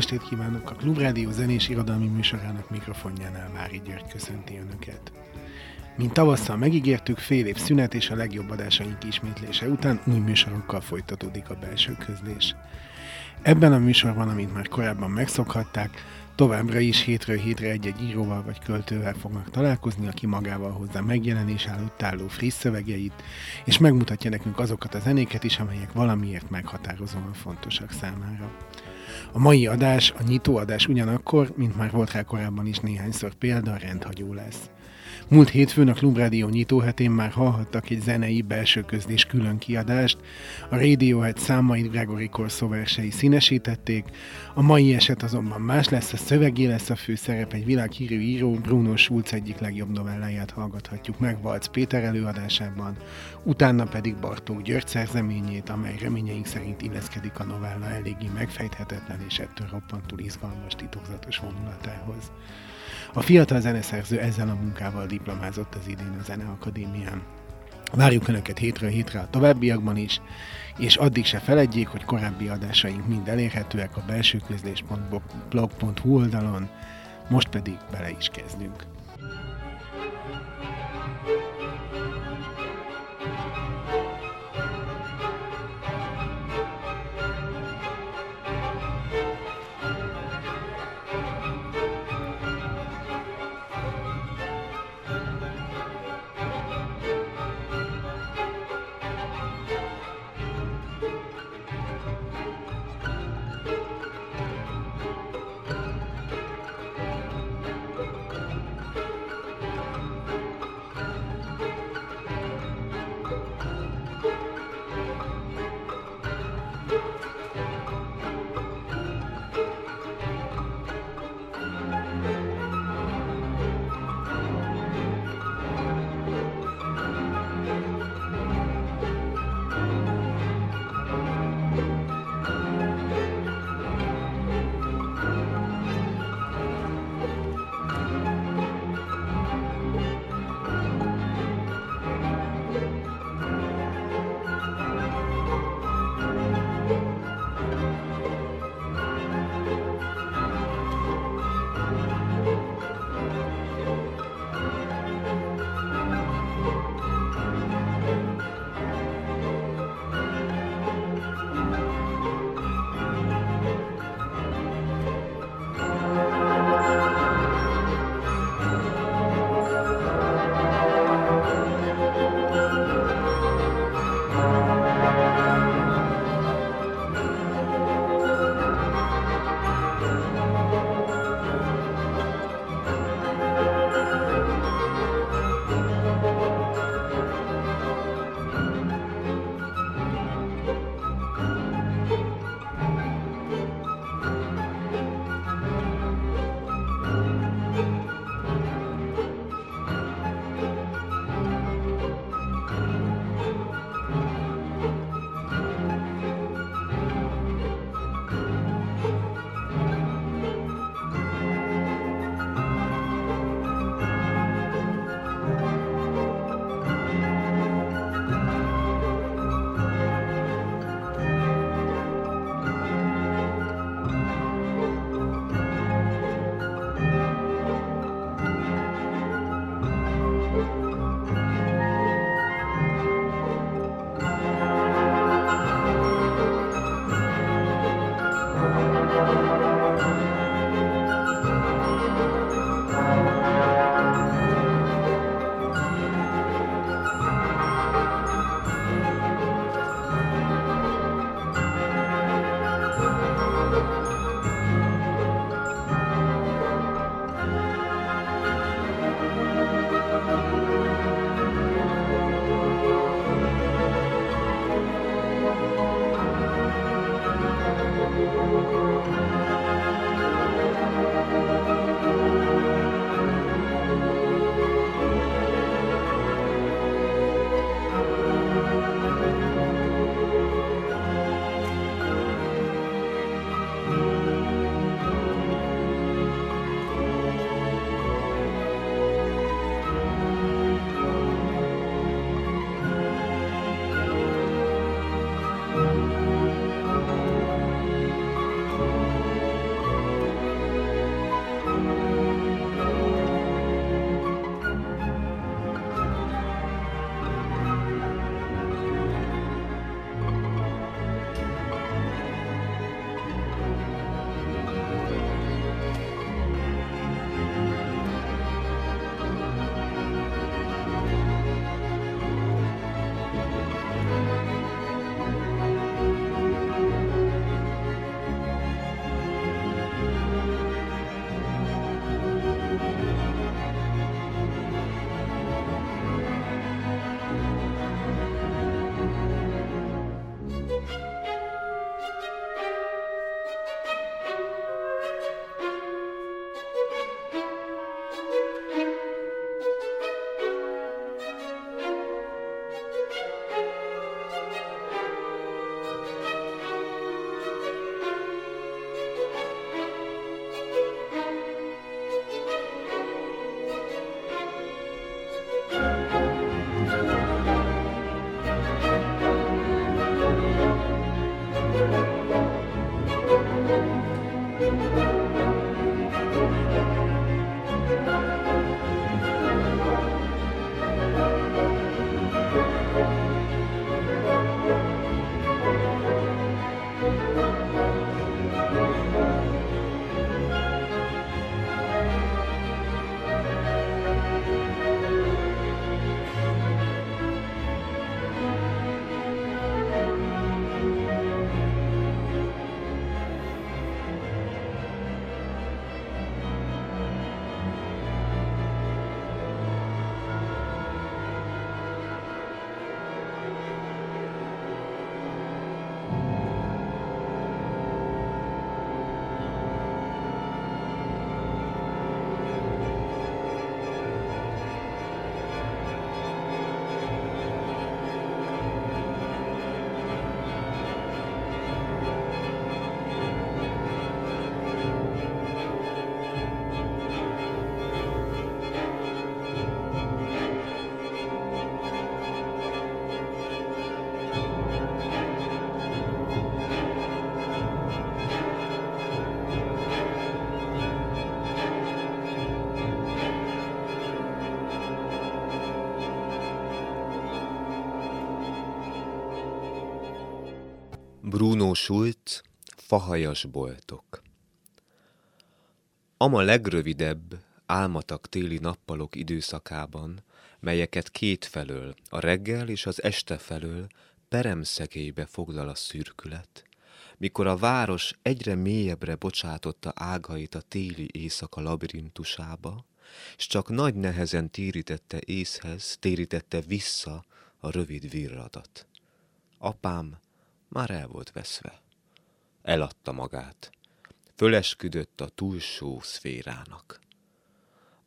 estét kívánok! A Klubrádió zenés irodalmi műsorának mikrofonjánál Mári György köszönti Önöket. Mint tavasszal megígértük, fél év szünet és a legjobb adásaink ismétlése után új műsorokkal folytatódik a belső közlés. Ebben a műsorban, amint már korábban megszokhatták, továbbra is hétről hétre egy-egy íróval vagy költővel fognak találkozni, aki magával hozza megjelenés előtt álló friss szövegeit, és megmutatja nekünk azokat a zenéket is, amelyek valamiért meghatározóan fontosak számára. A mai adás, a nyitóadás ugyanakkor, mint már volt rá korábban is néhányszor példa, rendhagyó lesz. Múlt hétfőn a Klubrádió nyitóhetén már hallhattak egy zenei belső közlés külön kiadást, a Radiohead számait Gregory Corso versei színesítették, a mai eset azonban más lesz, a szövegé lesz a főszerep, egy világhírű író Bruno Schulz egyik legjobb novelláját hallgathatjuk meg Valc Péter előadásában, utána pedig Bartók György szerzeményét, amely reményeink szerint illeszkedik a novella eléggé megfejthetetlen és ettől roppantul izgalmas titokzatos vonulatához. A fiatal zeneszerző ezzel a munkával diplomázott az idén a Zeneakadémián. Várjuk Önöket hétről hétre a továbbiakban is, és addig se feledjék, hogy korábbi adásaink mind elérhetőek a belsőközlés.blog.hu oldalon, most pedig bele is kezdünk. Bruno Schulz, Fahajas boltok Ama legrövidebb, álmatag téli nappalok időszakában, melyeket kétfelől, a reggel és az este felől peremszegélybe foglal a szürkület, mikor a város egyre mélyebbre bocsátotta ágait a téli éjszaka labirintusába, és csak nagy nehezen térítette észhez, térítette vissza a rövid virradat. Apám már el volt veszve. Eladta magát. Fölesküdött a túlsó szférának.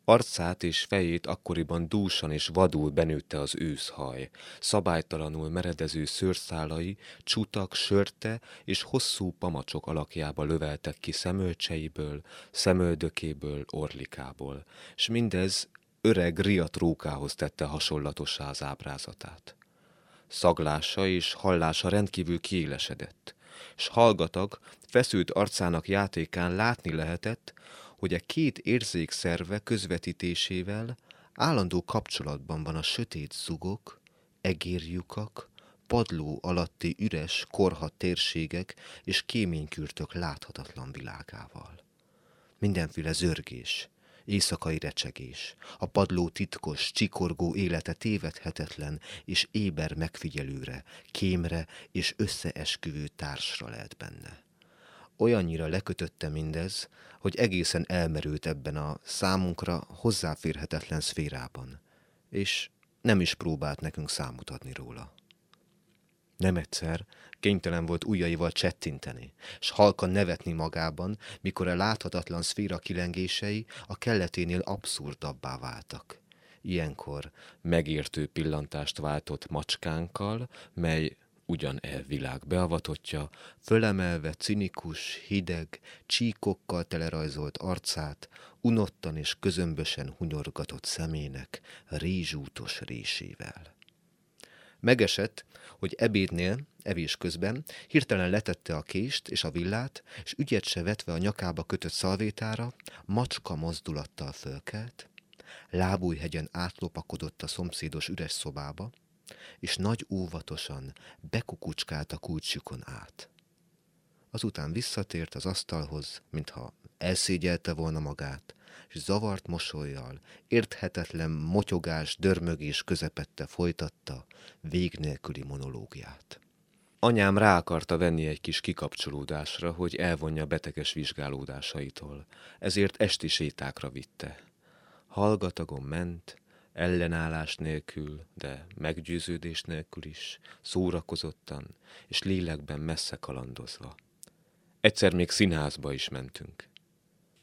Arcát és fejét akkoriban dúsan és vadul benőtte az őszhaj, szabálytalanul meredező szőrszálai csutak, sörte és hosszú pamacsok alakjába löveltek ki szemölcseiből, szemöldökéből, orlikából, s mindez öreg riatrókához tette hasonlatossá az ábrázatát. Szaglása és hallása rendkívül kiélesedett, s hallgatag, feszült arcának játékán látni lehetett, hogy a két érzékszerve közvetítésével állandó kapcsolatban van a sötét zugok, egérjukak, padló alatti üres, korhat térségek és kéménykürtök láthatatlan világával. Mindenféle zörgés, éjszakai recsegés, a padló titkos, csikorgó élete tévedhetetlen és éber megfigyelőre, kémre és összeesküvő társra lehet benne. Olyannyira lekötötte mindez, hogy egészen elmerült ebben a számunkra hozzáférhetetlen szférában, és nem is próbált nekünk számot adni róla. Nem egyszer kénytelen volt ujjaival csettinteni, s halkan nevetni magában, mikor a láthatatlan szféra kilengései a kelleténél abszurdabbá váltak. Ilyenkor megértő pillantást váltott macskánkkal, mely ugyan e világ beavatottja, fölemelve cinikus, hideg, csíkokkal telerajzolt arcát, unottan és közömbösen hunyorgatott szemének rízsútos résével. Megesett, hogy ebédnél, evés közben hirtelen letette a kést és a villát, és ügyet se vetve a nyakába kötött szalvétára, macska mozdulattal fölkelt, lábújhegyen átlopakodott a szomszédos üres szobába, és nagy óvatosan bekukucskált a kulcsukon át. Azután visszatért az asztalhoz, mintha elszégyelte volna magát, és zavart mosolyjal, érthetetlen motyogás, dörmögés közepette folytatta vég nélküli monológiát. Anyám rá akarta venni egy kis kikapcsolódásra, hogy elvonja beteges vizsgálódásaitól, ezért esti sétákra vitte. Hallgatagon ment, ellenállás nélkül, de meggyőződés nélkül is, szórakozottan és lélekben messze kalandozva. Egyszer még színházba is mentünk.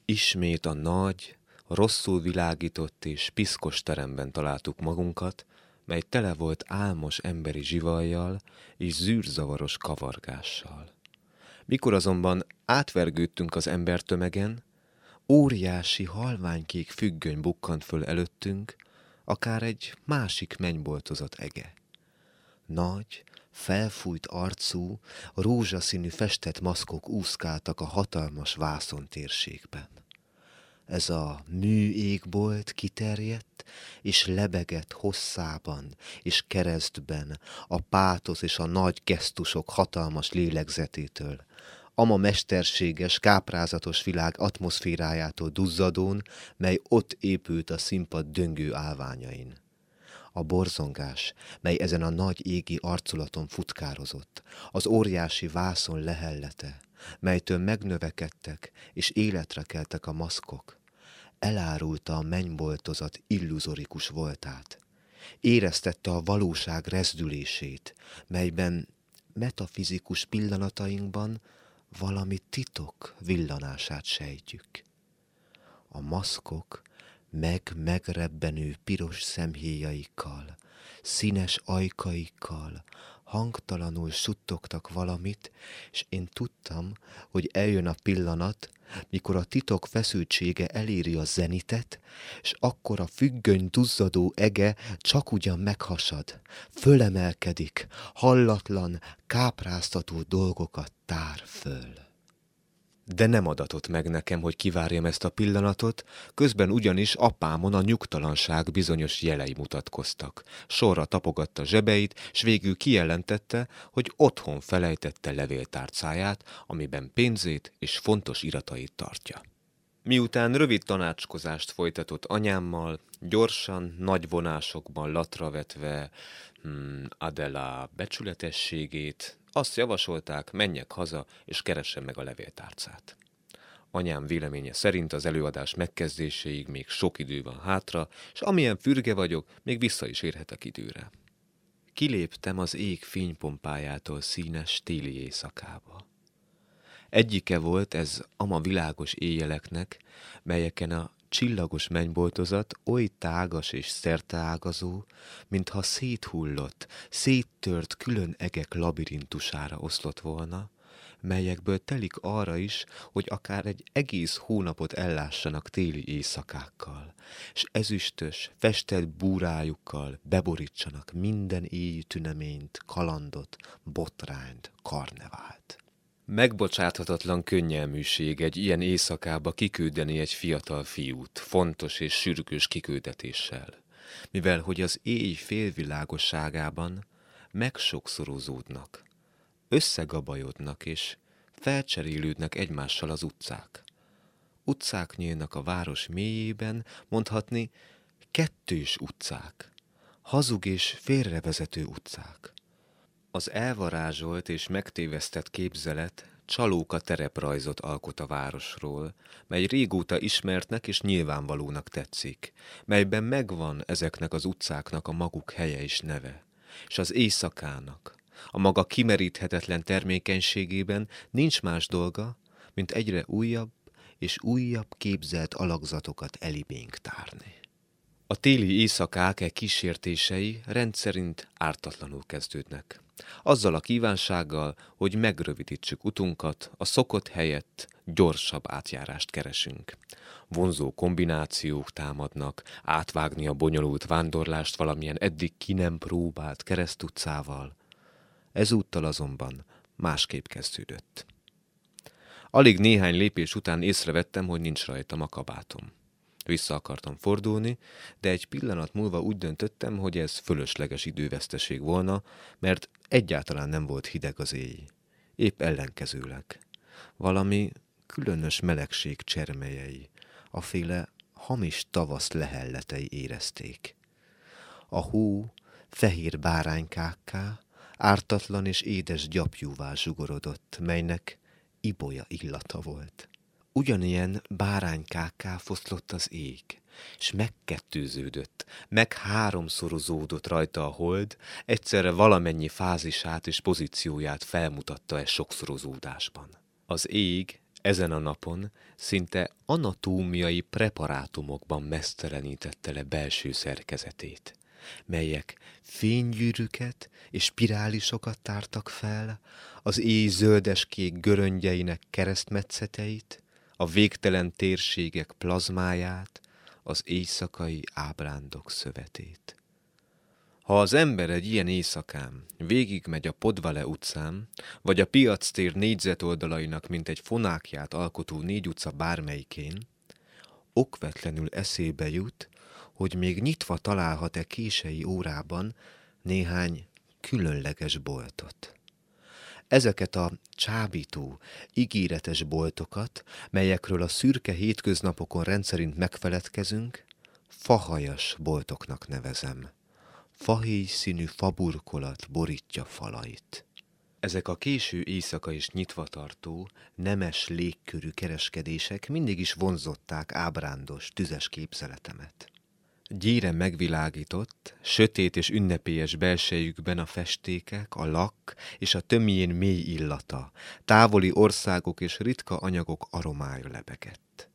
Ismét a nagy, rosszul világított és piszkos teremben találtuk magunkat, mely tele volt álmos emberi zsivajjal és zűrzavaros kavargással. Mikor azonban átvergődtünk az embertömegen, óriási halványkék függöny bukkant föl előttünk, akár egy másik mennyboltozott ege. Nagy, felfújt arcú, rózsaszínű festett maszkok úszkáltak a hatalmas vászon térségben. ez a műégbolt kiterjedt, és lebegett hosszában és keresztben a pátosz és a nagy gesztusok hatalmas lélegzetétől, ama mesterséges, káprázatos világ atmoszférájától duzzadón, mely ott épült a színpad döngő állványain. A borzongás, mely ezen a nagy égi arculaton futkározott, az óriási vászon lehellete, melytől megnövekedtek és életre keltek a maszkok, elárulta a mennyboltozat illuzorikus voltát. Éreztette a valóság rezdülését, melyben metafizikus pillanatainkban valami titok villanását sejtjük. A maszkok meg-megrebbenő piros szemhéjaikkal, színes ajkaikkal, hangtalanul suttogtak valamit, és én tudtam, hogy eljön a pillanat, mikor a titok feszültsége eléri a zenitet, és akkor a függöny duzzadó ege csak ugyan meghasad, fölemelkedik, hallatlan, kápráztató dolgokat tár föl de nem adatott meg nekem, hogy kivárjam ezt a pillanatot, közben ugyanis apámon a nyugtalanság bizonyos jelei mutatkoztak. Sorra tapogatta zsebeit, s végül kijelentette, hogy otthon felejtette levéltárcáját, amiben pénzét és fontos iratait tartja. Miután rövid tanácskozást folytatott anyámmal, gyorsan, nagy vonásokban latravetve hmm, Adela becsületességét, azt javasolták, menjek haza, és keressem meg a levéltárcát. Anyám véleménye szerint az előadás megkezdéséig még sok idő van hátra, és amilyen fürge vagyok, még vissza is érhetek időre. Kiléptem az ég fénypompájától színes téli éjszakába. Egyike volt ez ama világos éjjeleknek, melyeken a csillagos mennyboltozat oly tágas és szerteágazó, mintha széthullott, széttört külön egek labirintusára oszlott volna, melyekből telik arra is, hogy akár egy egész hónapot ellássanak téli éjszakákkal, és ezüstös, festett búrájukkal beborítsanak minden éjjű tüneményt, kalandot, botrányt, karnevált. Megbocsáthatatlan könnyelműség egy ilyen éjszakába kiküldeni egy fiatal fiút, fontos és sürgős kiküldetéssel, mivel hogy az éj félvilágosságában megsokszorozódnak, összegabajodnak és felcserélődnek egymással az utcák. Utcák nyílnak a város mélyében, mondhatni kettős utcák, hazug és félrevezető utcák. Az elvarázsolt és megtévesztett képzelet csalóka tereprajzot alkot a városról, mely régóta ismertnek és nyilvánvalónak tetszik, melyben megvan ezeknek az utcáknak a maguk helye és neve, és az éjszakának, a maga kimeríthetetlen termékenységében nincs más dolga, mint egyre újabb és újabb képzelt alakzatokat elibénk tárni. A téli éjszakák e kísértései rendszerint ártatlanul kezdődnek. Azzal a kívánsággal, hogy megrövidítsük utunkat, a szokott helyett gyorsabb átjárást keresünk. Vonzó kombinációk támadnak, átvágni a bonyolult vándorlást valamilyen eddig ki nem próbált keresztutcával. Ezúttal azonban másképp kezdődött. Alig néhány lépés után észrevettem, hogy nincs rajtam a kabátom. Vissza akartam fordulni, de egy pillanat múlva úgy döntöttem, hogy ez fölösleges időveszteség volna, mert egyáltalán nem volt hideg az éj. Épp ellenkezőleg. Valami különös melegség csermelyei, a féle hamis tavasz lehelletei érezték. A hó fehér báránykákká, ártatlan és édes gyapjúvá zsugorodott, melynek ibolya illata volt. Ugyanilyen báránykákká foszlott az ég, és megkettőződött, meg háromszorozódott rajta a hold, egyszerre valamennyi fázisát és pozícióját felmutatta e sokszorozódásban. Az ég ezen a napon szinte anatómiai preparátumokban mesztelenítette le belső szerkezetét, melyek fénygyűrűket és spirálisokat tártak fel, az éj zöldeskék göröngyeinek keresztmetszeteit, a végtelen térségek plazmáját, az éjszakai ábrándok szövetét. Ha az ember egy ilyen éjszakán végigmegy a Podvale utcán, vagy a piactér négyzetoldalainak mint egy fonákját alkotó négy utca bármelyikén, okvetlenül eszébe jut, hogy még nyitva találhat-e kései órában néhány különleges boltot. Ezeket a csábító, ígéretes boltokat, melyekről a szürke hétköznapokon rendszerint megfeledkezünk, fahajas boltoknak nevezem. Fahéj színű faburkolat borítja falait. Ezek a késő éjszaka is nyitva tartó, nemes légkörű kereskedések mindig is vonzották ábrándos, tüzes képzeletemet. Gyéren megvilágított, sötét és ünnepélyes belsejükben a festékek, a lak és a tömjén mély illata, távoli országok és ritka anyagok aromája lebegett.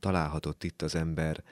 Találhatott itt az ember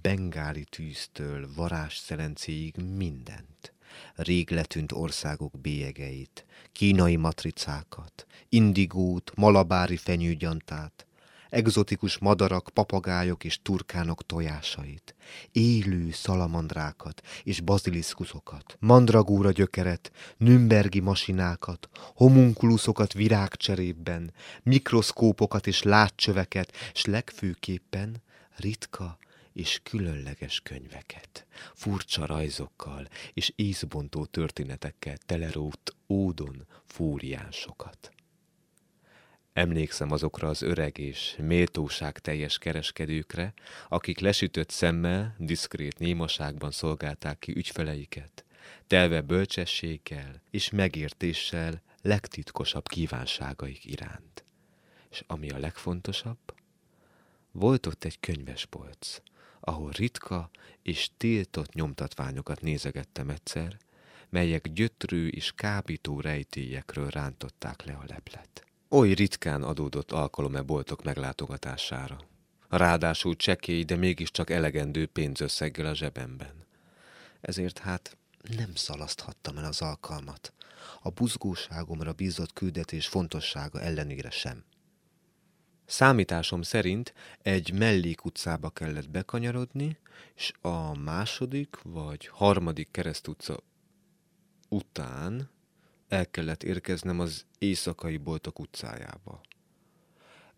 bengáli tűztől varázsszelencéig mindent. Rég letűnt országok bélyegeit, kínai matricákat, indigót, malabári fenyőgyantát, egzotikus madarak, papagájok és turkánok tojásait, élő szalamandrákat és baziliszkuszokat, mandragóra gyökeret, nümbergi masinákat, homunkuluszokat virágcserében, mikroszkópokat és látcsöveket, s legfőképpen ritka és különleges könyveket, furcsa rajzokkal és ízbontó történetekkel telerótt ódon fúriánsokat. Emlékszem azokra az öreg és méltóság teljes kereskedőkre, akik lesütött szemmel, diszkrét némaságban szolgálták ki ügyfeleiket, telve bölcsességgel és megértéssel legtitkosabb kívánságaik iránt. És ami a legfontosabb, volt ott egy könyvespolc, ahol ritka és tiltott nyomtatványokat nézegettem egyszer, melyek gyötrő és kábító rejtélyekről rántották le a leplet. Oly ritkán adódott alkalom-e boltok meglátogatására. Ráadásul csekély, de mégiscsak elegendő pénzösszeggel a zsebemben. Ezért hát nem szalaszthattam el az alkalmat. A buzgóságomra bízott küldetés fontossága ellenére sem. Számításom szerint egy mellékutcába kellett bekanyarodni, és a második vagy harmadik keresztutca után el kellett érkeznem az éjszakai boltok utcájába.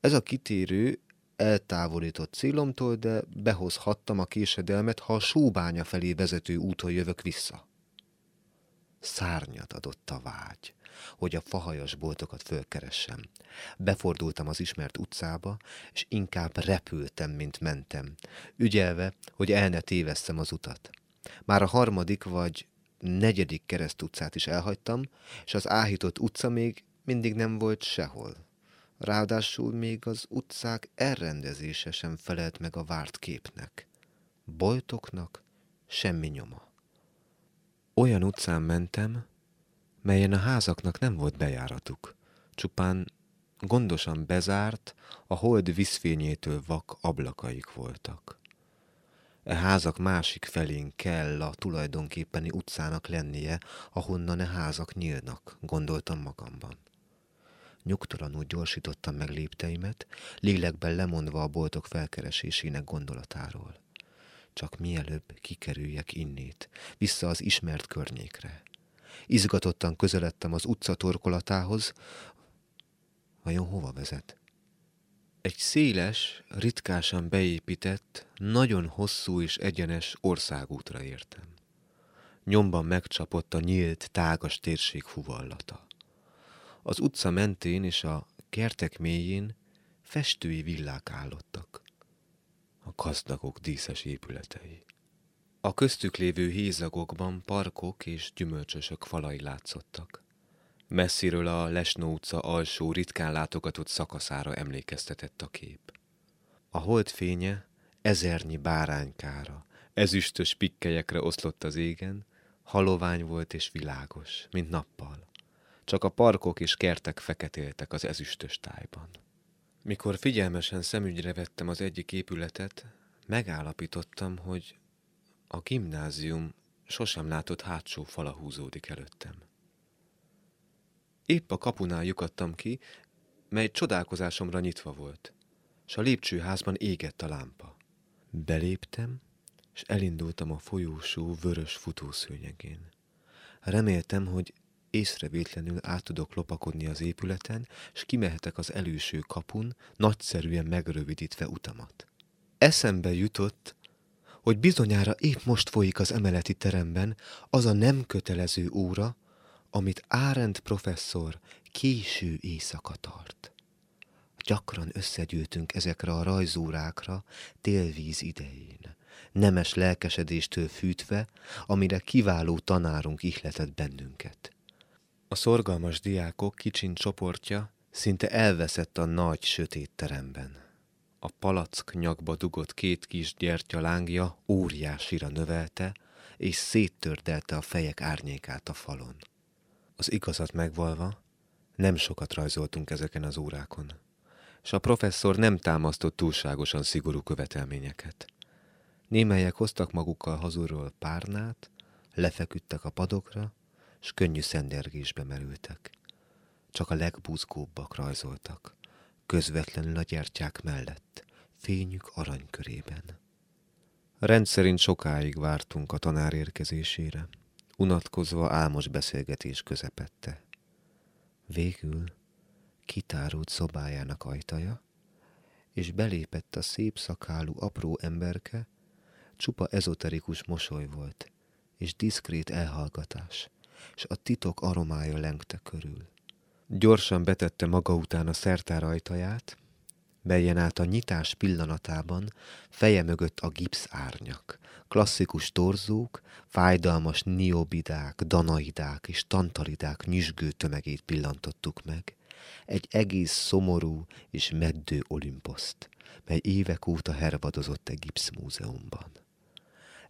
Ez a kitérő eltávolított célomtól, de behozhattam a késedelmet, ha a sóbánya felé vezető úton jövök vissza. Szárnyat adott a vágy, hogy a fahajas boltokat fölkeressem. Befordultam az ismert utcába, és inkább repültem, mint mentem, ügyelve, hogy el ne tévesszem az utat. Már a harmadik vagy negyedik kereszt utcát is elhagytam, és az áhított utca még mindig nem volt sehol. Ráadásul még az utcák elrendezése sem felelt meg a várt képnek. Boltoknak semmi nyoma. Olyan utcán mentem, melyen a házaknak nem volt bejáratuk, csupán gondosan bezárt, a hold vízfényétől vak ablakaik voltak. Házak másik felén kell a tulajdonképpeni utcának lennie, ahonnan e házak nyílnak, gondoltam magamban. Nyugtalanul gyorsítottam meg lépteimet, lélekben lemondva a boltok felkeresésének gondolatáról. Csak mielőbb kikerüljek innét, vissza az ismert környékre. Izgatottan közeledtem az utca torkolatához, vajon hova vezet? Egy széles, ritkásan beépített, nagyon hosszú és egyenes országútra értem. Nyomban megcsapott a nyílt, tágas térség fuvallata. Az utca mentén és a kertek mélyén festői villák állottak. A gazdagok díszes épületei. A köztük lévő hézagokban parkok és gyümölcsösök falai látszottak. Messziről a Lesnó utca alsó, ritkán látogatott szakaszára emlékeztetett a kép. A holdfénye ezernyi báránykára, ezüstös pikkelyekre oszlott az égen, halovány volt és világos, mint nappal. Csak a parkok és kertek feketéltek az ezüstös tájban. Mikor figyelmesen szemügyre vettem az egyik épületet, megállapítottam, hogy a gimnázium sosem látott hátsó fala húzódik előttem. Épp a kapunál lyukadtam ki, mely csodálkozásomra nyitva volt, s a lépcsőházban égett a lámpa. Beléptem, és elindultam a folyósó vörös futószőnyegén. Reméltem, hogy észrevétlenül át tudok lopakodni az épületen, és kimehetek az előső kapun, nagyszerűen megrövidítve utamat. eszembe jutott, hogy bizonyára épp most folyik az emeleti teremben az a nem kötelező óra, amit Árend professzor késő éjszaka tart. Gyakran összegyűjtünk ezekre a rajzórákra télvíz idején, nemes lelkesedéstől fűtve, amire kiváló tanárunk ihletett bennünket. A szorgalmas diákok kicsin csoportja szinte elveszett a nagy sötét teremben. A palack nyakba dugott két kis gyertya lángja óriásira növelte, és széttördelte a fejek árnyékát a falon. Az igazat megvalva, nem sokat rajzoltunk ezeken az órákon, és a professzor nem támasztott túlságosan szigorú követelményeket. Némelyek hoztak magukkal hazulról párnát, lefeküdtek a padokra, s könnyű szendergésbe merültek. Csak a legbuzgóbbak rajzoltak, közvetlenül a gyertyák mellett, fényük aranykörében. Rendszerint sokáig vártunk a tanár érkezésére, unatkozva álmos beszélgetés közepette. Végül kitárult szobájának ajtaja, és belépett a szép szakálú apró emberke, csupa ezoterikus mosoly volt, és diszkrét elhallgatás, és a titok aromája lengte körül. Gyorsan betette maga után a szertár ajtaját, melyen át a nyitás pillanatában feje mögött a gipsz árnyak, klasszikus torzók, fájdalmas niobidák, danaidák és tantalidák nyüzsgő tömegét pillantottuk meg, egy egész szomorú és meddő olimposzt, mely évek óta hervadozott egy gipszmúzeumban.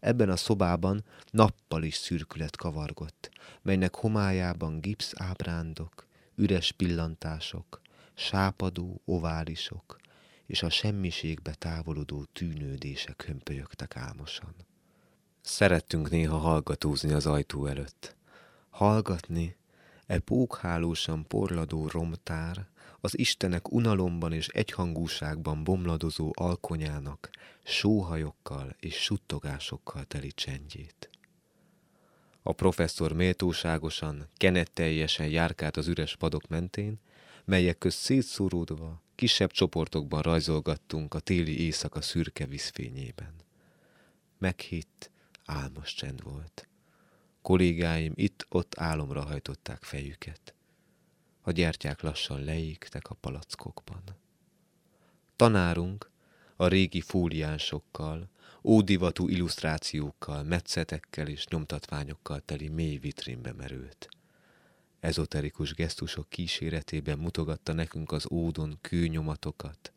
Ebben a szobában nappal is szürkület kavargott, melynek homályában gipsz ábrándok, üres pillantások, sápadó oválisok és a semmiségbe távolodó tűnődések hömpölyögtek álmosan. Szerettünk néha hallgatózni az ajtó előtt. Hallgatni, e pókhálósan porladó romtár, az Istenek unalomban és egyhangúságban bomladozó alkonyának sóhajokkal és suttogásokkal teli csendjét. A professzor méltóságosan, kenetteljesen járkált az üres padok mentén, melyek közt szétszóródva, kisebb csoportokban rajzolgattunk a téli éjszaka szürke vízfényében. Meghitt, álmos csend volt. Kollégáim itt-ott álomra hajtották fejüket. A gyertyák lassan leégtek a palackokban. Tanárunk a régi fóliánsokkal, ódivatú illusztrációkkal, metszetekkel és nyomtatványokkal teli mély vitrínbe merült. Ezoterikus gesztusok kíséretében mutogatta nekünk az ódon kőnyomatokat,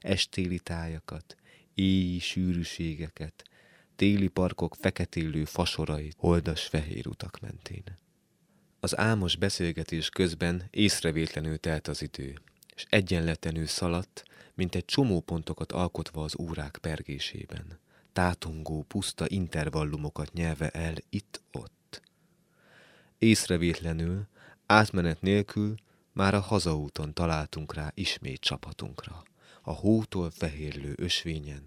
estéli tájakat, éji sűrűségeket, téli parkok feketélő fasorait, holdas fehér utak mentén. Az álmos beszélgetés közben észrevétlenül telt az idő, és egyenletlenül szaladt, mint egy csomó pontokat alkotva az órák pergésében tátongó, puszta intervallumokat nyelve el itt-ott. Észrevétlenül, átmenet nélkül már a hazaúton találtunk rá ismét csapatunkra, a hótól fehérlő ösvényen,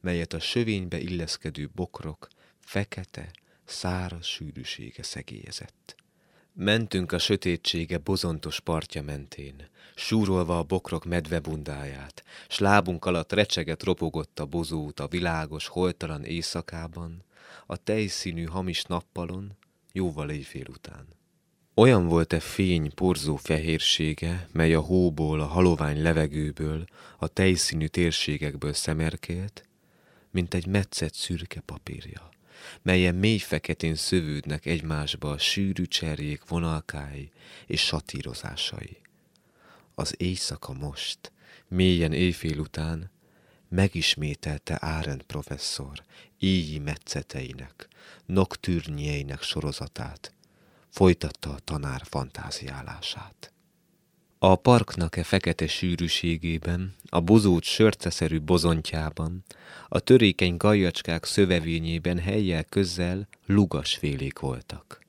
melyet a sövénybe illeszkedő bokrok fekete, száraz sűrűsége szegélyezett. Mentünk a sötétsége bozontos partja mentén, súrolva a bokrok medvebundáját, s lábunk alatt recseget ropogott a bozót a világos, holtalan éjszakában, a tejszínű hamis nappalon, jóval éjfél után. Olyan volt-e fény porzó fehérsége, mely a hóból, a halovány levegőből, a tejszínű térségekből szemerkélt, mint egy metszett szürke papírja melyen mély feketén szövődnek egymásba a sűrű cserjék vonalkái és satírozásai. Az éjszaka most, mélyen éjfél után, megismételte Árend professzor éjji metszeteinek, noktürnjeinek sorozatát, folytatta a tanár fantáziálását. A parknak e fekete sűrűségében, a bozót sörceszerű bozontjában, a törékeny gajacskák szövevényében helyjel közel lugasfélék voltak.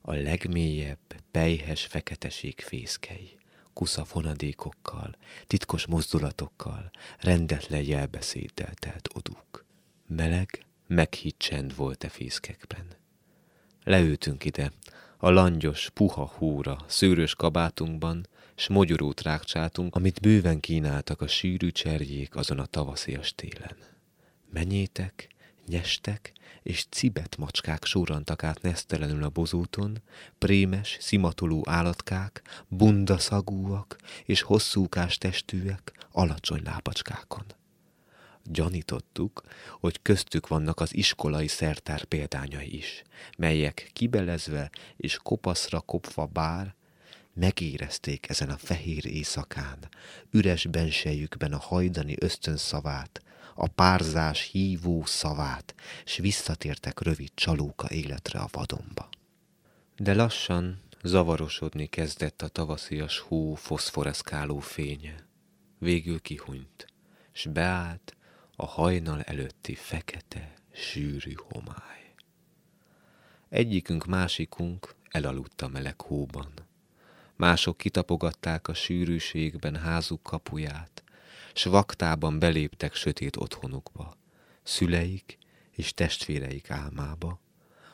A legmélyebb, pejhes feketeség fészkei, kusza fonadékokkal, titkos mozdulatokkal, rendetlen jelbeszéddel telt oduk. Meleg, meghitt csend volt e fészkekben. Leültünk ide, a langyos, puha húra, szőrös kabátunkban, s mogyorót rákcsáltunk, amit bőven kínáltak a sűrű cserjék azon a tavaszi télen. Menyétek, nyestek és cibet macskák sórantak át nesztelenül a bozóton, prémes, szimatoló állatkák, bundaszagúak és hosszúkás testűek alacsony lápacskákon. Gyanítottuk, hogy köztük vannak az iskolai szertár példányai is, melyek kibelezve és kopaszra kopva bár, megérezték ezen a fehér éjszakán, üres bensejükben a hajdani ösztönszavát, a párzás hívó szavát, s visszatértek rövid csalóka életre a vadonba. De lassan zavarosodni kezdett a tavaszias hó foszforeszkáló fénye. Végül kihunyt, s beállt a hajnal előtti fekete, sűrű homály. Egyikünk másikunk elaludt a meleg hóban. Mások kitapogatták a sűrűségben házuk kapuját, s vaktában beléptek sötét otthonukba, szüleik és testvéreik álmába,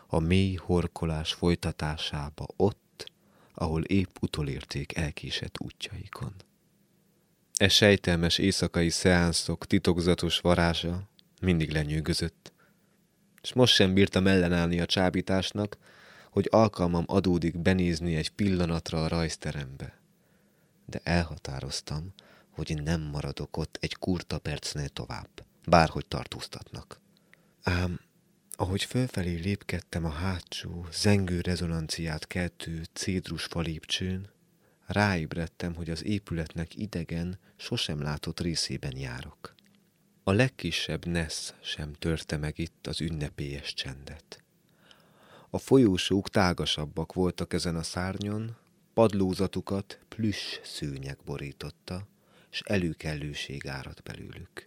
a mély horkolás folytatásába ott, ahol épp utolérték elkésett útjaikon. E sejtelmes éjszakai szeánszok titokzatos varázsa mindig lenyűgözött, és most sem bírtam ellenállni a csábításnak, hogy alkalmam adódik benézni egy pillanatra a rajzterembe. De elhatároztam, hogy nem maradok ott egy kurta percnél tovább, bárhogy tartóztatnak. Ám, ahogy fölfelé lépkedtem a hátsó, zengő rezonanciát keltő cédrus falépcsőn, ráébredtem, hogy az épületnek idegen, sosem látott részében járok. A legkisebb nesz sem törte meg itt az ünnepélyes csendet. A folyósók tágasabbak voltak ezen a szárnyon, padlózatukat plüss szőnyeg borította, s előkellőség árad belőlük.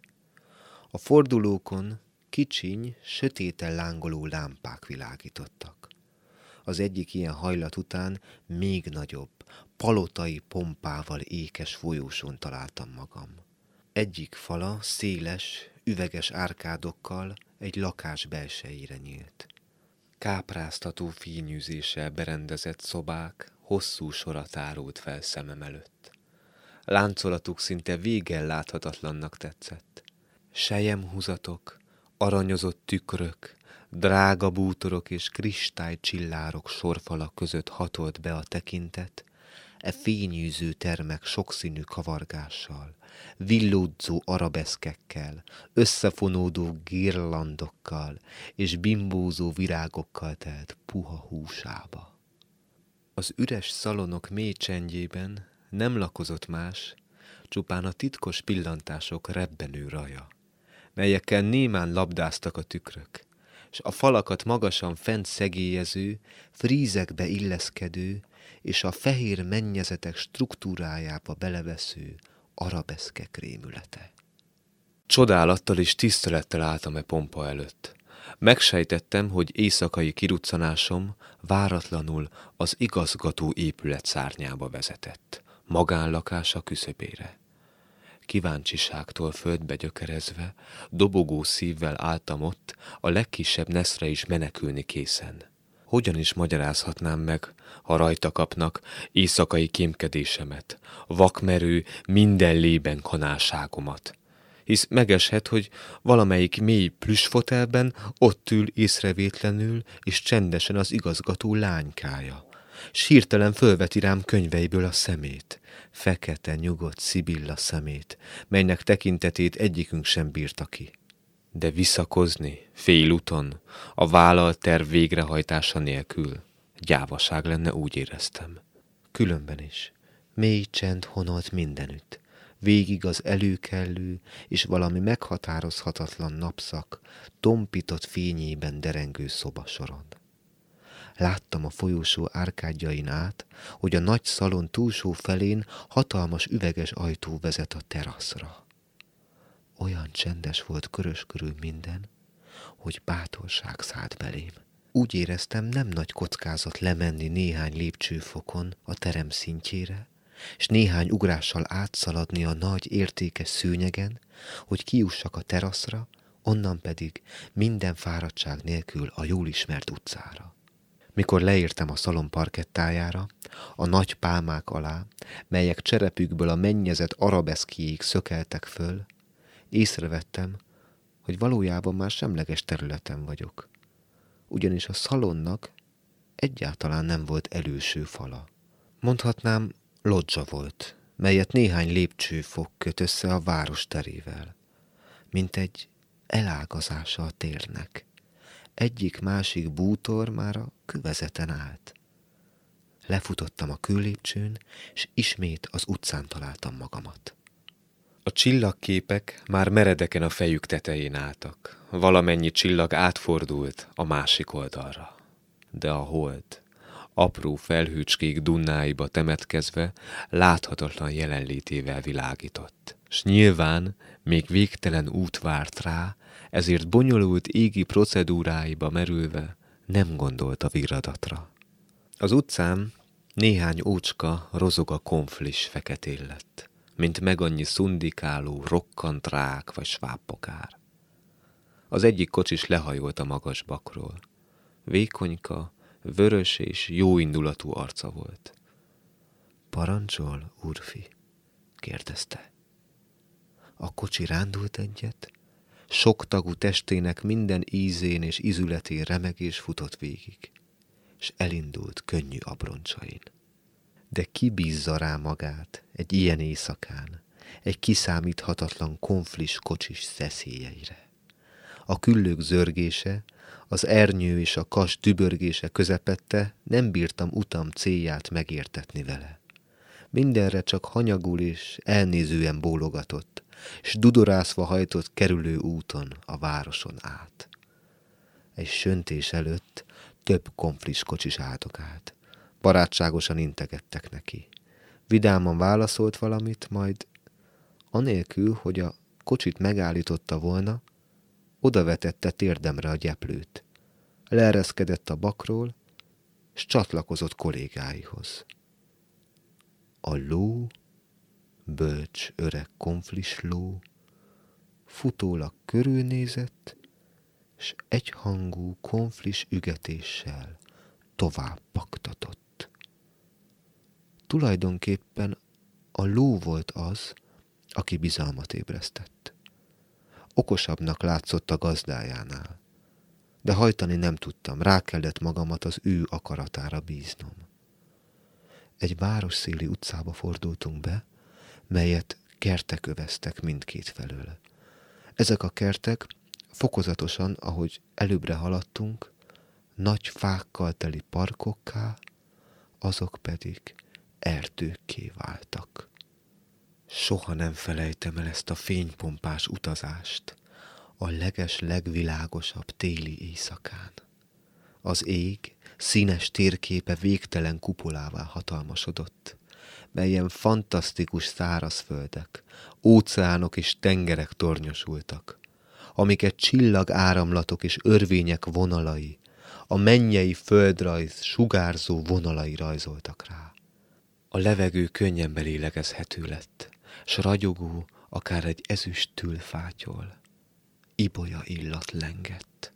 A fordulókon kicsiny, sötéten lángoló lámpák világítottak. Az egyik ilyen hajlat után még nagyobb, palotai pompával ékes folyóson találtam magam. Egyik fala széles, üveges árkádokkal egy lakás belsejére nyílt. Kápráztató fényűzéssel berendezett szobák hosszú sora tárult fel szemem előtt. Láncolatuk szinte végen láthatatlannak tetszett. Sejemhúzatok, aranyozott tükrök, drága bútorok és kristálycsillárok sorfala között hatolt be a tekintet, e fényűző termek sokszínű kavargással, villódzó arabeszkekkel, összefonódó girlandokkal és bimbózó virágokkal telt puha húsába. Az üres szalonok mély csendjében nem lakozott más, csupán a titkos pillantások rebbenő raja, melyekkel némán labdáztak a tükrök, és a falakat magasan fent szegélyező, frízekbe illeszkedő, és a fehér mennyezetek struktúrájába belevesző arabeszkek rémülete. Csodálattal és tisztelettel álltam e pompa előtt. Megsejtettem, hogy éjszakai kiruccanásom váratlanul az igazgató épület szárnyába vezetett magánlakása küszöbére. Kíváncsiságtól földbe gyökerezve, dobogó szívvel álltam ott, a legkisebb neszre is menekülni készen. Hogyan is magyarázhatnám meg, ha rajta kapnak éjszakai kémkedésemet, vakmerő, minden lében kanáságomat? Hisz megeshet, hogy valamelyik mély plüsfotelben ott ül észrevétlenül és csendesen az igazgató lánykája. S hirtelen fölveti rám könyveiből a szemét, fekete, nyugodt Szibilla szemét, melynek tekintetét egyikünk sem bírta ki. De visszakozni, félúton, a vállalt terv végrehajtása nélkül, gyávaság lenne, úgy éreztem. Különben is, mély csend honolt mindenütt, végig az előkellő és valami meghatározhatatlan napszak, tompított fényében derengő szobasoron. Láttam a folyósó árkádjain át, hogy a nagy szalon túlsó felén hatalmas üveges ajtó vezet a teraszra. Olyan csendes volt körös körül minden, hogy bátorság szállt belém. Úgy éreztem, nem nagy kockázat lemenni néhány lépcsőfokon a terem szintjére, és néhány ugrással átszaladni a nagy értékes szőnyegen, hogy kiussak a teraszra, onnan pedig minden fáradtság nélkül a jól ismert utcára. Mikor leértem a szalon parkettájára, a nagy pálmák alá, melyek cserepükből a mennyezet arabeszkiéig szökeltek föl, észrevettem, hogy valójában már semleges területen vagyok. Ugyanis a szalonnak egyáltalán nem volt előső fala. Mondhatnám, lodzsa volt, melyet néhány lépcsőfok köt össze a város terével, mint egy elágazása a térnek. Egyik-másik bútor már a kövezeten állt. Lefutottam a küllépcsőn, és ismét az utcán találtam magamat. A csillagképek már meredeken a fejük tetején álltak. Valamennyi csillag átfordult a másik oldalra. De a hold, apró felhőcskék dunnáiba temetkezve, láthatatlan jelenlétével világított. S nyilván még végtelen út várt rá, ezért bonyolult égi procedúráiba merülve nem gondolt a viradatra. Az utcán néhány ócska rozog a konflis feketén lett, mint meg annyi szundikáló, rokkant rák vagy svábbokár. Az egyik kocsis lehajolt a magas bakról. Vékonyka, vörös és jóindulatú arca volt. Parancsol, úrfi? kérdezte. A kocsi rándult egyet, sok tagú testének minden ízén és ízületén remegés futott végig, és elindult könnyű abroncsain. De ki bízza rá magát egy ilyen éjszakán, egy kiszámíthatatlan konflis kocsis szeszélyeire? A küllők zörgése, az ernyő és a kas dübörgése közepette nem bírtam utam célját megértetni vele. Mindenre csak hanyagul és elnézően bólogatott, s dudorászva hajtott kerülő úton a városon át. Egy söntés előtt több konflis kocsis áldokált. Barátságosan integettek neki. Vidáman válaszolt valamit, majd anélkül, hogy a kocsit megállította volna, odavetette térdemre a gyeplőt. Leereszkedett a bakról, s csatlakozott kollégáihoz. A ló bölcs öreg konflisló, futólag körülnézett, s egyhangú konflis ügetéssel tovább paktatott. Tulajdonképpen a ló volt az, aki bizalmat ébresztett. Okosabbnak látszott a gazdájánál, de hajtani nem tudtam, rá kellett magamat az ő akaratára bíznom. Egy városszéli utcába fordultunk be, melyet kertek öveztek mindkét felől. Ezek a kertek fokozatosan, ahogy előbbre haladtunk, nagy fákkal teli parkokká, azok pedig erdőkké váltak. Soha nem felejtem el ezt a fénypompás utazást a leges legvilágosabb téli éjszakán. Az ég színes térképe végtelen kupolává hatalmasodott melyen fantasztikus szárazföldek, óceánok és tengerek tornyosultak, amiket csillag áramlatok és örvények vonalai, a mennyei földrajz sugárzó vonalai rajzoltak rá. A levegő könnyen belélegezhető lett, s ragyogó, akár egy ezüst tülfátyol. Ibolya illat lengett.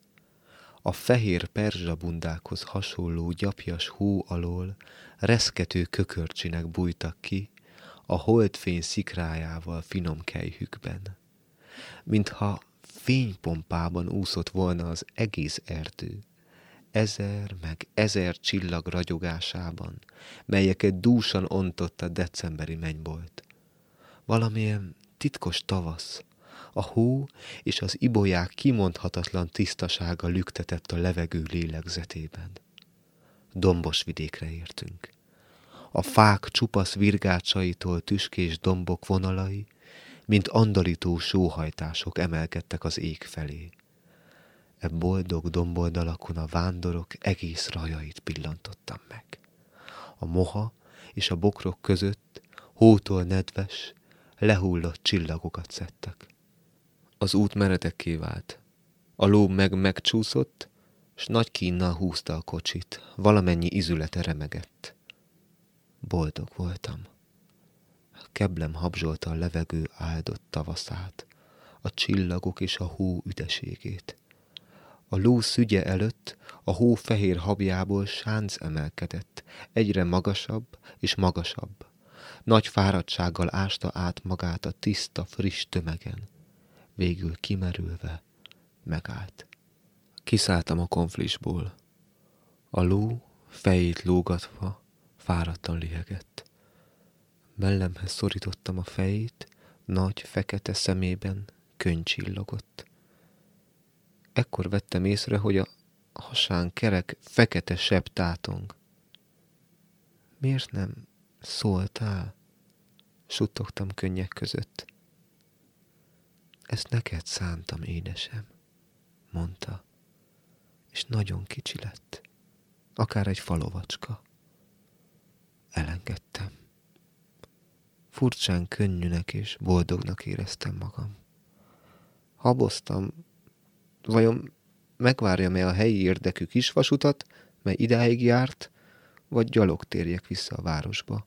A fehér perzsabundákhoz hasonló gyapjas hó alól reszkető kökörcsinek bújtak ki, a holdfény szikrájával finom kejhükben. Mintha fénypompában úszott volna az egész erdő, ezer meg ezer csillag ragyogásában, melyeket dúsan ontott a decemberi mennybolt. Valamilyen titkos tavasz, a hó és az ibolyák kimondhatatlan tisztasága lüktetett a levegő lélegzetében dombos vidékre értünk. A fák csupasz virgácsaitól tüskés dombok vonalai, mint andalító sóhajtások emelkedtek az ég felé. E boldog domboldalakon a vándorok egész rajait pillantottam meg. A moha és a bokrok között hótól nedves, lehullott csillagokat szedtek. Az út meredekké vált. A ló meg megcsúszott, s nagy kínnal húzta a kocsit, valamennyi izülete remegett. Boldog voltam. A keblem habzsolta a levegő áldott tavaszát, a csillagok és a hó üdeségét. A ló szügye előtt a hó fehér habjából sánc emelkedett, egyre magasabb és magasabb. Nagy fáradtsággal ásta át magát a tiszta, friss tömegen. Végül kimerülve Megállt. Kiszálltam a konflisból. A ló fejét lógatva fáradtan lihegett. Mellemhez szorítottam a fejét, nagy, fekete szemében könyv csillogott. Ekkor vettem észre, hogy a hasán kerek fekete sebb tátong. Miért nem szóltál? Suttogtam könnyek között. Ezt neked szántam, édesem, mondta, és nagyon kicsi lett, akár egy falovacska. Elengedtem. Furcsán könnyűnek és boldognak éreztem magam. Haboztam, vajon megvárjam-e a helyi érdekű kisvasutat, mely idáig járt, vagy gyalog térjek vissza a városba.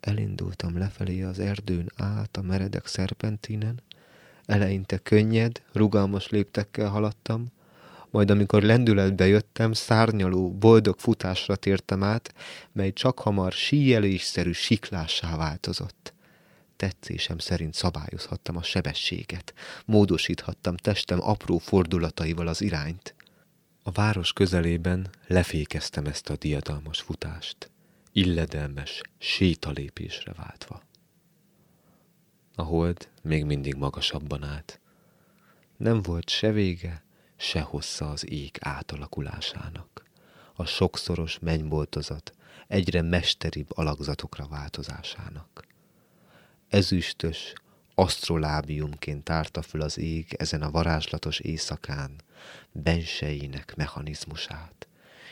Elindultam lefelé az erdőn át a meredek szerpentinen, eleinte könnyed, rugalmas léptekkel haladtam, majd amikor lendületbe jöttem, szárnyaló, boldog futásra tértem át, mely csak hamar síjelésszerű siklássá változott. Tetszésem szerint szabályozhattam a sebességet, módosíthattam testem apró fordulataival az irányt. A város közelében lefékeztem ezt a diadalmas futást, illedelmes sétalépésre váltva. A hold még mindig magasabban állt. Nem volt se vége, se hossza az ég átalakulásának. A sokszoros mennyboltozat egyre mesteribb alakzatokra változásának. Ezüstös, asztrolábiumként tárta föl az ég ezen a varázslatos éjszakán bensejének mechanizmusát,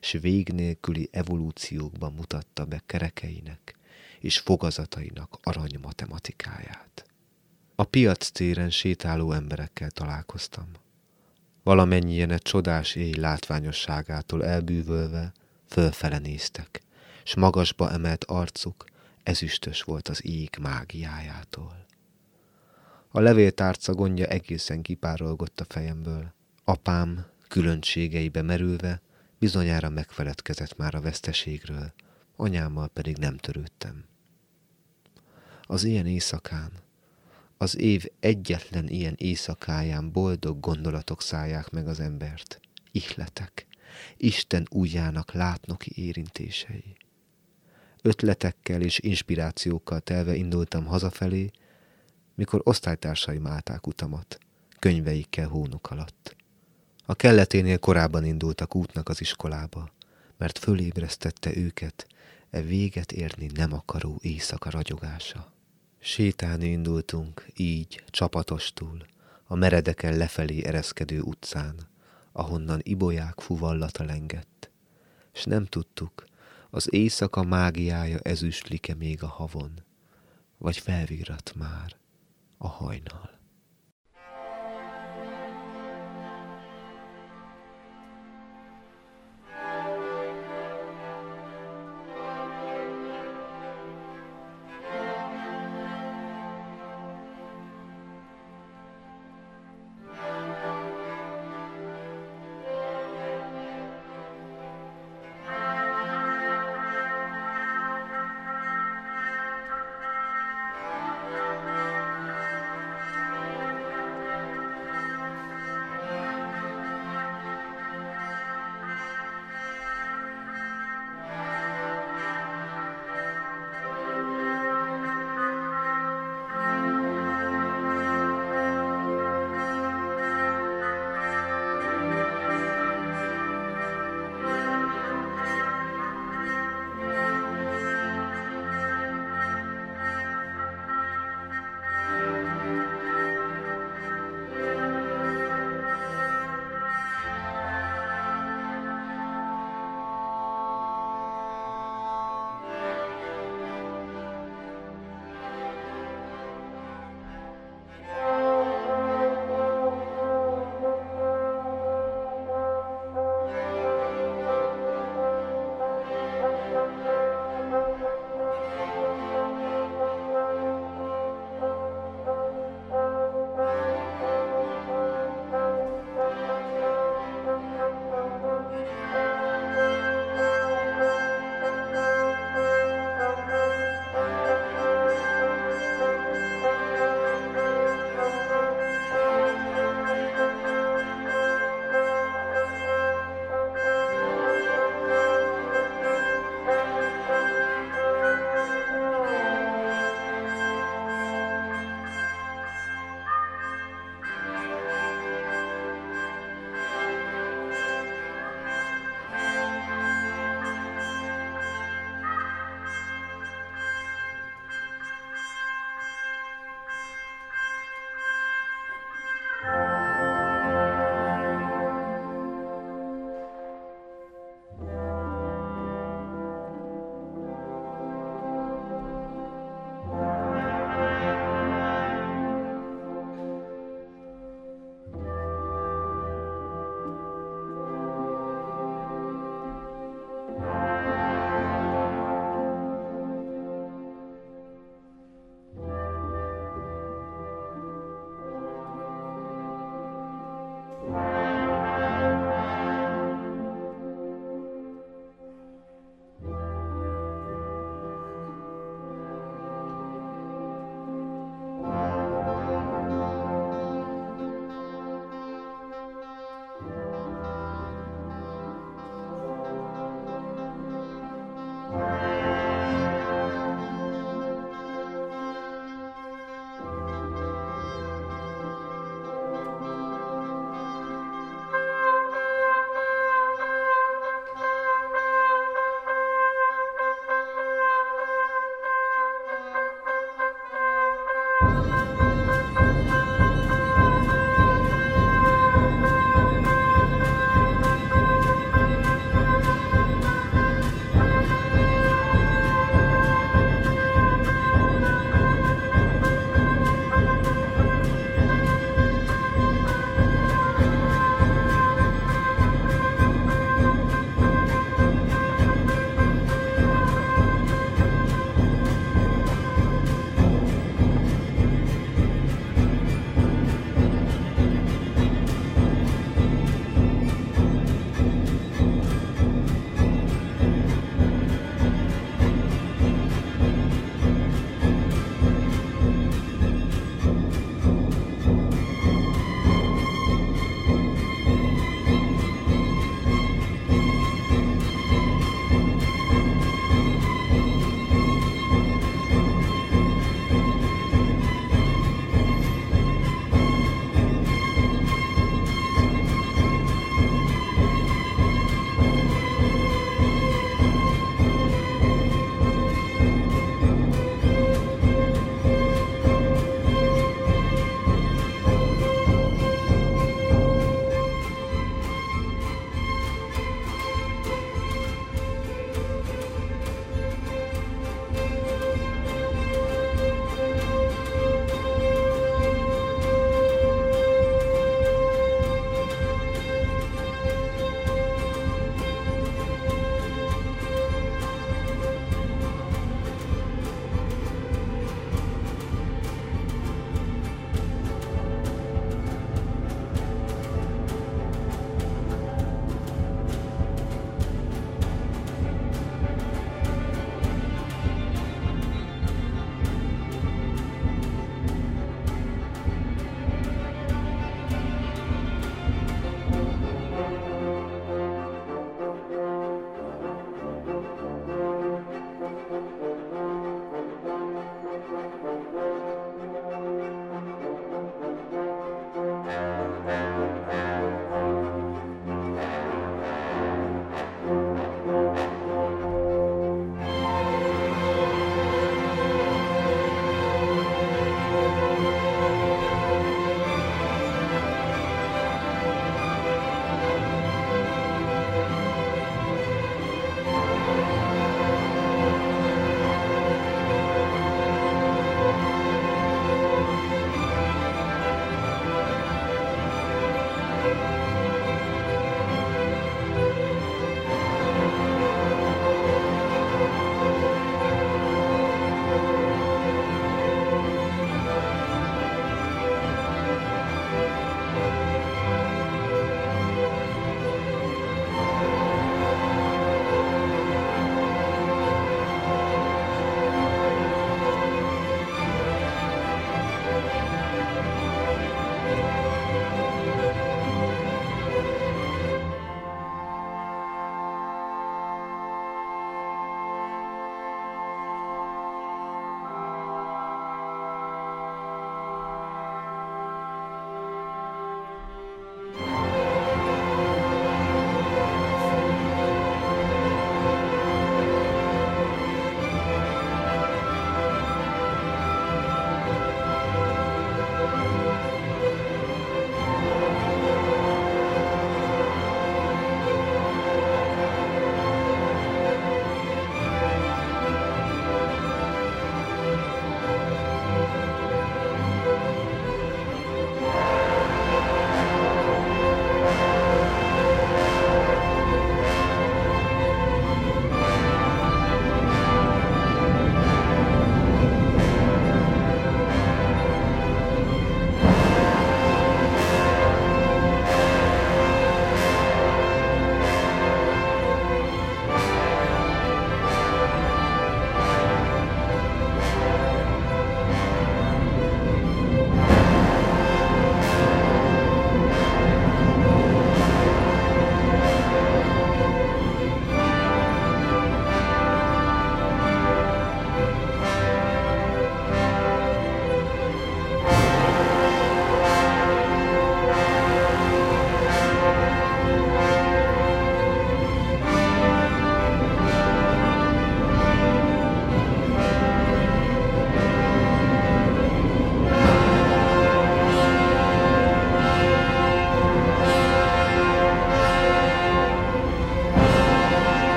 s vég nélküli evolúciókban mutatta be kerekeinek és fogazatainak arany matematikáját. A piac téren sétáló emberekkel találkoztam. Valamennyien egy csodás éj látványosságától elbűvölve fölfele néztek, s magasba emelt arcuk ezüstös volt az ég mágiájától. A levéltárca gondja egészen kipárolgott a fejemből. Apám különbségeibe merülve bizonyára megfeledkezett már a veszteségről, anyámmal pedig nem törődtem. Az ilyen éjszakán, az év egyetlen ilyen éjszakáján boldog gondolatok szállják meg az embert. Ihletek, Isten újjának látnoki érintései. Ötletekkel és inspirációkkal telve indultam hazafelé, mikor osztálytársaim állták utamat, könyveikkel hónuk alatt. A kelleténél korábban indultak útnak az iskolába, mert fölébresztette őket e véget érni nem akaró éjszaka ragyogása. Sétálni indultunk, így, csapatostul, a meredeken lefelé ereszkedő utcán, ahonnan ibolyák fuvallata lengett, s nem tudtuk, az éjszaka mágiája ezüstlike még a havon, vagy felvirrat már a hajnal.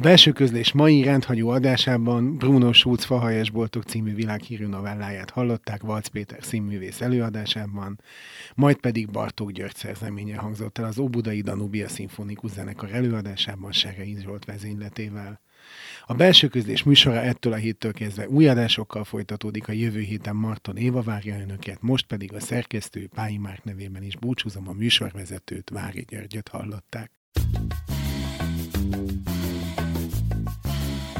A belső közlés mai rendhagyó adásában Bruno Schulz Fahajasboltok című világhírű novelláját hallották Valc Péter színművész előadásában, majd pedig Bartók György szerzeménye hangzott el az Óbudai Danubia Szimfonikus Zenekar előadásában Serei Zsolt vezényletével. A belső közlés műsora ettől a héttől kezdve új adásokkal folytatódik a jövő héten Marton Éva várja önöket, most pedig a szerkesztő Pályi Márk nevében is búcsúzom a műsorvezetőt, Vári Györgyöt hallották.